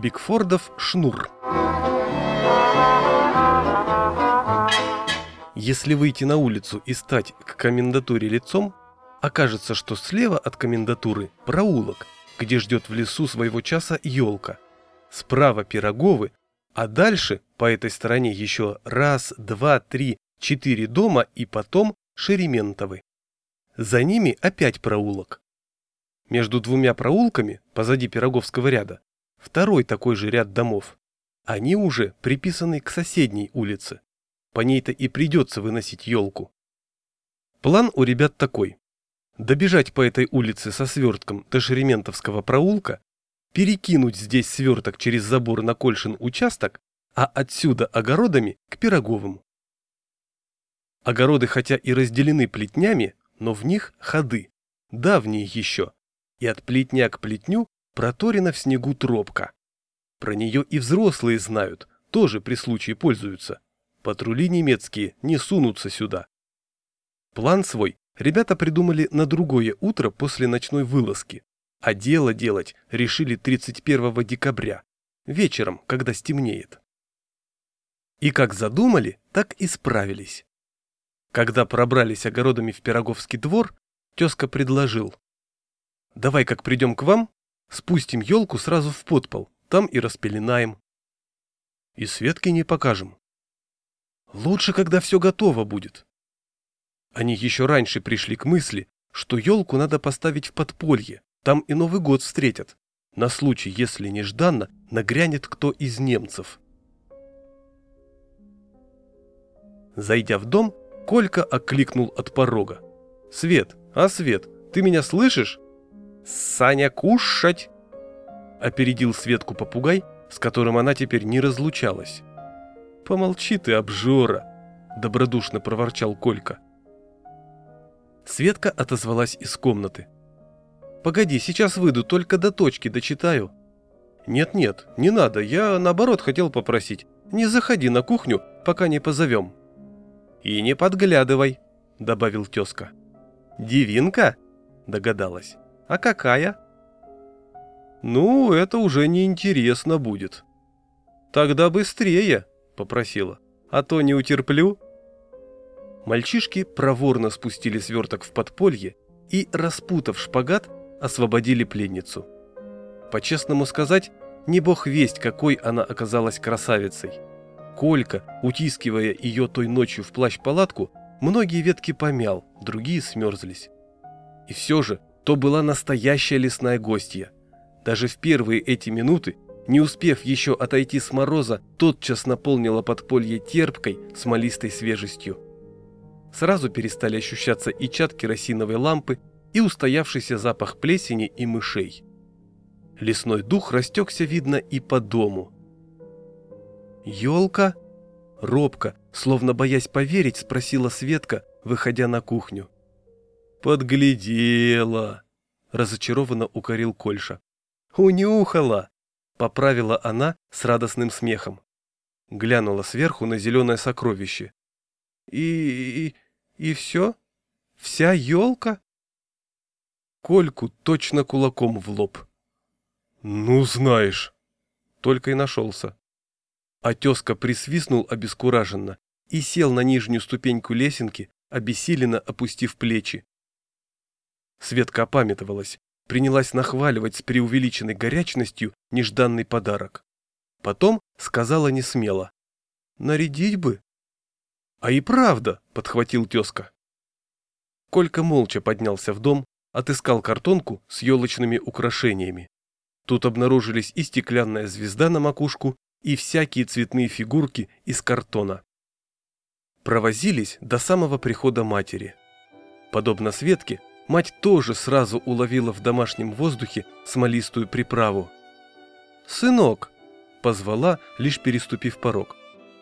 Бигфордов шнур. Если выйти на улицу и стать к комендатуре лицом, окажется, что слева от комендатуры проулок, где ждет в лесу своего часа елка. Справа Пироговы, а дальше по этой стороне еще раз, два, три, четыре дома и потом Шерементовы. За ними опять проулок. Между двумя проулками, позади Пироговского ряда, второй такой же ряд домов. Они уже приписаны к соседней улице. По ней-то и придется выносить елку. План у ребят такой. Добежать по этой улице со свертком до Шерементовского проулка, перекинуть здесь сверток через забор на Кольшин участок, а отсюда огородами к Пироговым. Огороды хотя и разделены плетнями, но в них ходы, давние еще, и от плетня к плетню проторена в снегу тропка. Про нее и взрослые знают, тоже при случае пользуются. Патрули немецкие не сунутся сюда. План свой ребята придумали на другое утро после ночной вылазки, а дело делать решили 31 декабря, вечером, когда стемнеет. И как задумали, так и справились. Когда пробрались огородами в Пироговский двор, тезка предложил. «Давай, как придем к вам, спустим елку сразу в подпол, там и распеленаем. И Светки не покажем. Лучше, когда все готово будет. Они еще раньше пришли к мысли, что елку надо поставить в подполье, там и Новый год встретят, на случай, если нежданно нагрянет кто из немцев. Зайдя в дом, Колька окликнул от порога. «Свет, а Свет, ты меня слышишь?» «Саня, кушать!» Опередил Светку попугай, с которым она теперь не разлучалась. «Помолчи ты, обжора!» – добродушно проворчал Колька. Светка отозвалась из комнаты. «Погоди, сейчас выйду, только до точки дочитаю». «Нет-нет, не надо, я наоборот хотел попросить. Не заходи на кухню, пока не позовем». «И не подглядывай», — добавил тезка. «Девинка?» — догадалась. «А какая?» «Ну, это уже неинтересно будет». «Тогда быстрее», попросила. «А то не утерплю». Мальчишки проворно спустили сверток в подполье и, распутав шпагат, освободили пленницу. По-честному сказать, не бог весть, какой она оказалась красавицей. Колька, утискивая ее той ночью в плащ-палатку, многие ветки помял, другие смерзлись. И все же, то была настоящая лесная гостья. Даже в первые эти минуты не успев еще отойти с мороза, тотчас наполнила подполье терпкой, смолистой свежестью. Сразу перестали ощущаться и чад керосиновой лампы, и устоявшийся запах плесени и мышей. Лесной дух растекся, видно, и по дому. «Елка?» Робко, словно боясь поверить, спросила Светка, выходя на кухню. «Подглядела!» – разочарованно укорил Кольша. «Унюхала!» Поправила она с радостным смехом. Глянула сверху на зеленое сокровище. И... и, и все? Вся елка? Кольку точно кулаком в лоб. Ну, знаешь. Только и нашелся. А присвистнул обескураженно и сел на нижнюю ступеньку лесенки, обессиленно опустив плечи. Светка опамятовалась, принялась нахваливать с преувеличенной горячностью нежданный подарок. Потом сказала несмело. «Нарядить бы». «А и правда», — подхватил тезка. Колька молча поднялся в дом, отыскал картонку с елочными украшениями. Тут обнаружились и стеклянная звезда на макушку, и всякие цветные фигурки из картона. Провозились до самого прихода матери. Подобно Светке, Мать тоже сразу уловила в домашнем воздухе смолистую приправу. «Сынок!» – позвала, лишь переступив порог.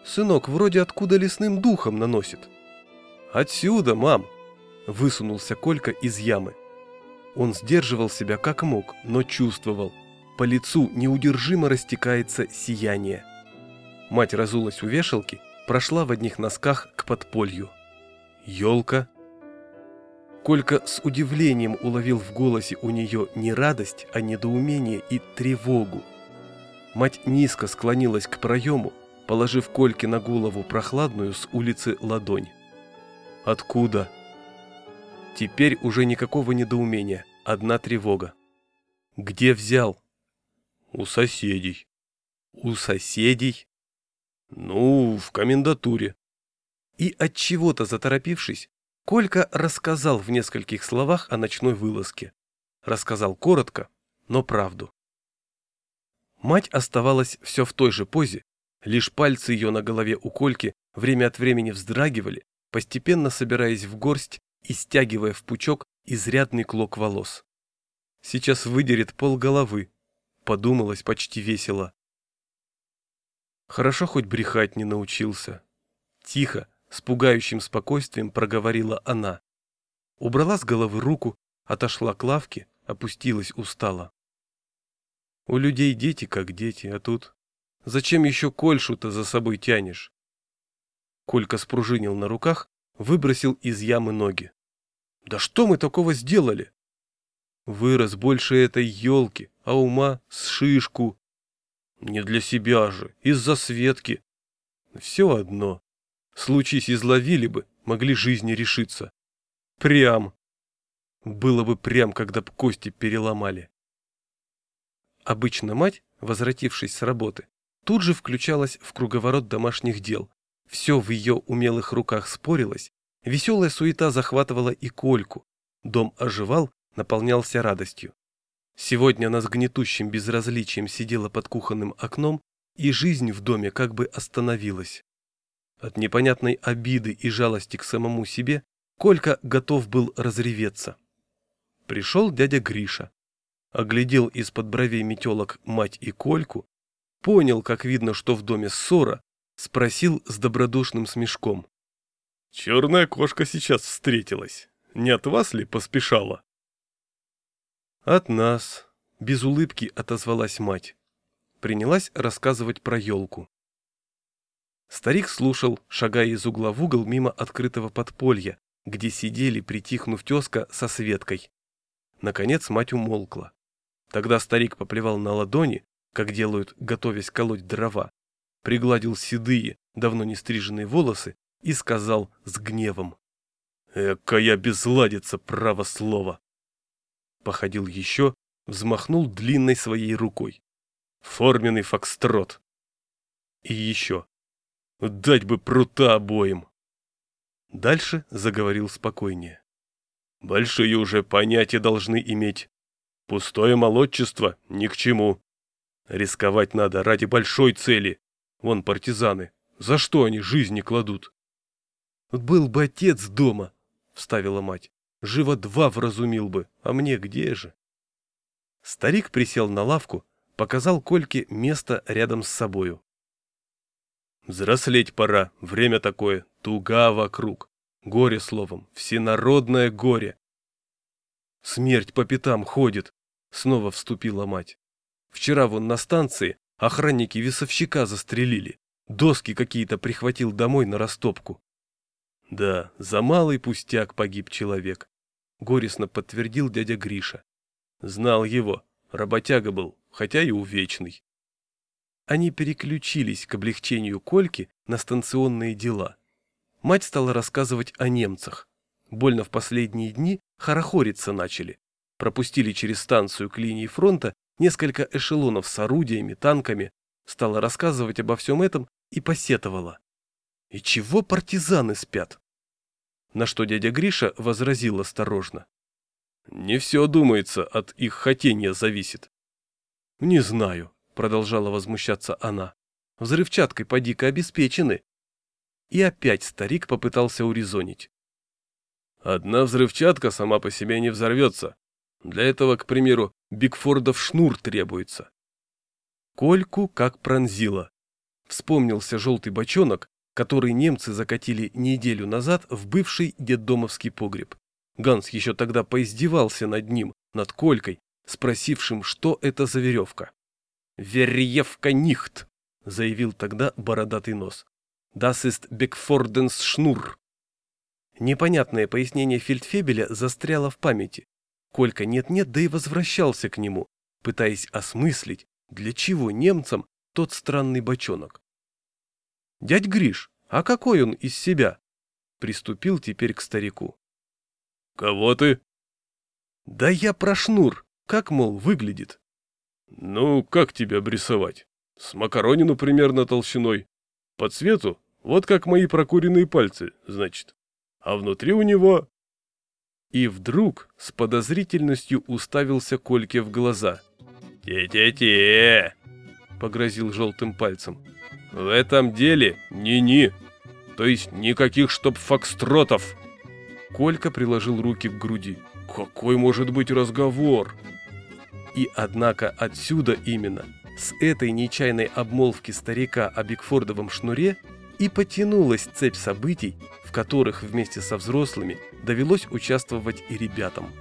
«Сынок, вроде откуда лесным духом наносит». «Отсюда, мам!» – высунулся Колька из ямы. Он сдерживал себя как мог, но чувствовал. По лицу неудержимо растекается сияние. Мать разулась у вешалки, прошла в одних носках к подполью. Елка Колька с удивлением уловил в голосе у нее не радость, а недоумение и тревогу. Мать низко склонилась к проему, положив Кольке на голову прохладную с улицы ладонь. «Откуда?» Теперь уже никакого недоумения, одна тревога. «Где взял?» «У соседей». «У соседей?» «Ну, в комендатуре». И от чего то заторопившись, Колька рассказал в нескольких словах о ночной вылазке. Рассказал коротко, но правду. Мать оставалась все в той же позе, лишь пальцы ее на голове у Кольки время от времени вздрагивали, постепенно собираясь в горсть и стягивая в пучок изрядный клок волос. Сейчас выдерет пол головы, подумалось почти весело. Хорошо хоть брехать не научился. Тихо, с пугающим спокойствием проговорила она. Убрала с головы руку, отошла к лавке, опустилась устало. У людей дети как дети, а тут... Зачем еще Кольшу-то за собой тянешь? Колька спружинил на руках, выбросил из ямы ноги. Да что мы такого сделали? Вырос больше этой елки, а ума с шишку. Не для себя же, из-за Светки. Все одно. Случись изловили бы, могли жизни решиться. Прям. Было бы прям, когда б кости переломали. Обычно мать, возвратившись с работы, тут же включалась в круговорот домашних дел. Все в ее умелых руках спорилось, веселая суета захватывала и Кольку. Дом оживал, наполнялся радостью. Сегодня она с гнетущим безразличием сидела под кухонным окном, и жизнь в доме как бы остановилась. От непонятной обиды и жалости к самому себе Колька готов был разреветься. Пришел дядя Гриша оглядел из-под бровей метелок мать и Кольку, понял, как видно, что в доме ссора, спросил с добродушным смешком. «Черная кошка сейчас встретилась. Не от вас ли поспешала?» «От нас», — без улыбки отозвалась мать. Принялась рассказывать про елку. Старик слушал, шагая из угла в угол мимо открытого подполья, где сидели, притихнув тезка со Светкой. Наконец мать умолкла. Тогда старик поплевал на ладони, как делают, готовясь колоть дрова, пригладил седые, давно не стриженные волосы и сказал с гневом. «Экая безладица, право слово!» Походил еще, взмахнул длинной своей рукой. Форменный фокстрот. И еще. Дать бы прута обоим. Дальше заговорил спокойнее. Большие уже понятия должны иметь. Пустое молодчество ни к чему. Рисковать надо ради большой цели. Вон партизаны. За что они жизни кладут? Был бы отец дома, вставила мать. Живо два вразумил бы, а мне где же? Старик присел на лавку, показал Кольке место рядом с собою. Взрослеть пора, время такое, туга вокруг. Горе словом, всенародное горе. Смерть по пятам ходит, Снова вступила мать. Вчера вон на станции охранники весовщика застрелили. Доски какие-то прихватил домой на растопку. Да, за малый пустяк погиб человек. Горестно подтвердил дядя Гриша. Знал его, работяга был, хотя и увечный. Они переключились к облегчению Кольки на станционные дела. Мать стала рассказывать о немцах. Больно в последние дни хорохориться начали пропустили через станцию к линии фронта несколько эшелонов с орудиями, танками, стала рассказывать обо всем этом и посетовала. «И чего партизаны спят?» На что дядя Гриша возразил осторожно. «Не все, думается, от их хотения зависит». «Не знаю», — продолжала возмущаться она. «Взрывчаткой поди-ка обеспечены». И опять старик попытался урезонить. «Одна взрывчатка сама по себе не взорвется, для этого, к примеру, Бигфордов шнур требуется. Кольку как пронзило. Вспомнился желтый бочонок, который немцы закатили неделю назад в бывший детдомовский погреб. Ганс еще тогда поиздевался над ним, над Колькой, спросившим, что это за веревка. «Веревка нихт», — заявил тогда бородатый нос. «Das ist Бекфорденс шнур». Непонятное пояснение фельдфебеля застряло в памяти. Колька нет-нет, да и возвращался к нему, пытаясь осмыслить, для чего немцам тот странный бочонок. «Дядь Гриш, а какой он из себя?» Приступил теперь к старику. «Кого ты?» «Да я про шнур. Как, мол, выглядит?» «Ну, как тебя обрисовать? С макаронину примерно толщиной. По цвету, вот как мои прокуренные пальцы, значит. А внутри у него...» И вдруг с подозрительностью уставился Кольке в глаза. «Те-те-те!» — погрозил желтым пальцем. «В этом деле ни-ни. То есть никаких чтоб фокстротов!» Колька приложил руки к груди. «Какой может быть разговор?» И однако отсюда именно, с этой нечаянной обмолвки старика о Бигфордовом шнуре, и потянулась цепь событий, в которых вместе со взрослыми довелось участвовать и ребятам.